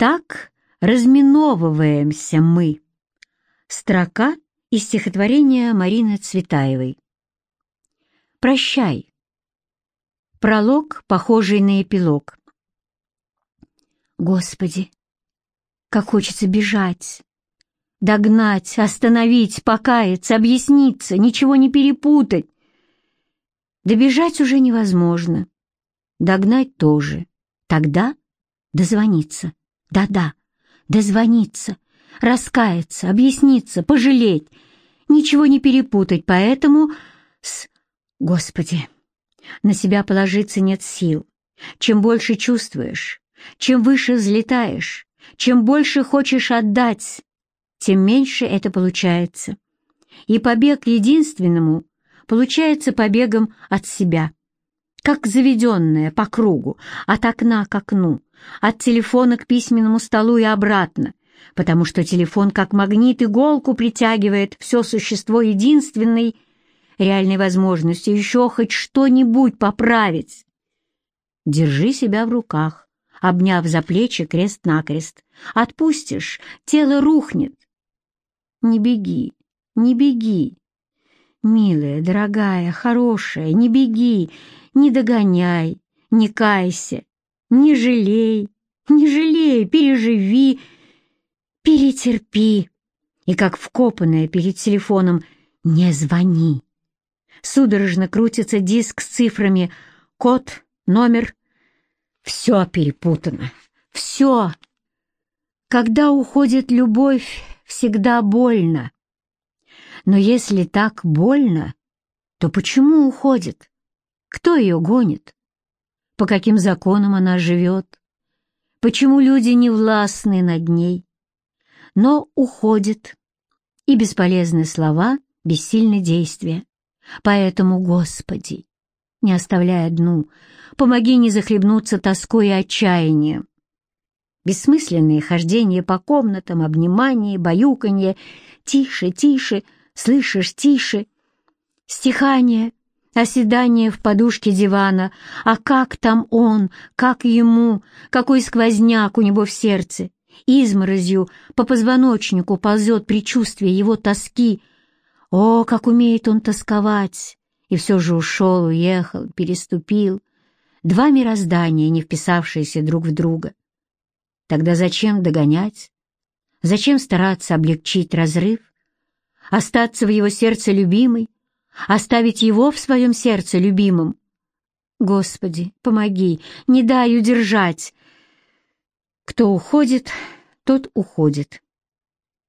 Так разминовываемся мы. Строка из стихотворения Марины Цветаевой. «Прощай». Пролог, похожий на эпилог. Господи, как хочется бежать, догнать, остановить, покаяться, объясниться, ничего не перепутать. Добежать уже невозможно, догнать тоже. Тогда дозвониться, да-да, дозвониться, раскаяться, объясниться, пожалеть, ничего не перепутать, поэтому с... Господи, на себя положиться нет сил. Чем больше чувствуешь, чем выше взлетаешь, чем больше хочешь отдать, тем меньше это получается. И побег единственному получается побегом от себя, как заведенная по кругу, от окна к окну, от телефона к письменному столу и обратно, потому что телефон как магнит иголку притягивает все существо единственной реальной возможностью еще хоть что-нибудь поправить. Держи себя в руках, обняв за плечи крест-накрест. Отпустишь, тело рухнет. Не беги, не беги. Милая, дорогая, хорошая, не беги, не догоняй, не кайся, не жалей, не жалей, переживи, перетерпи. И как вкопанная перед телефоном «не звони». Судорожно крутится диск с цифрами, код, номер. Все перепутано, все. Когда уходит любовь, всегда больно. Но если так больно, то почему уходит? Кто ее гонит? По каким законам она живет? Почему люди не властны над ней? Но уходит, и бесполезны слова, бессильны действия. Поэтому, Господи, не оставляй одну, помоги не захлебнуться тоской и отчаянием. Бессмысленные хождения по комнатам, обнимание, баюканье, тише, тише, слышишь, тише, стихание, оседание в подушке дивана, а как там он, как ему, какой сквозняк у него в сердце, изморозью по позвоночнику ползет предчувствие его тоски, о, как умеет он тосковать! И все же ушел, уехал, переступил. Два мироздания, не вписавшиеся друг в друга. Тогда зачем догонять? Зачем стараться облегчить разрыв? Остаться в его сердце любимой? Оставить его в своем сердце любимым? Господи, помоги, не дай удержать. Кто уходит, тот уходит.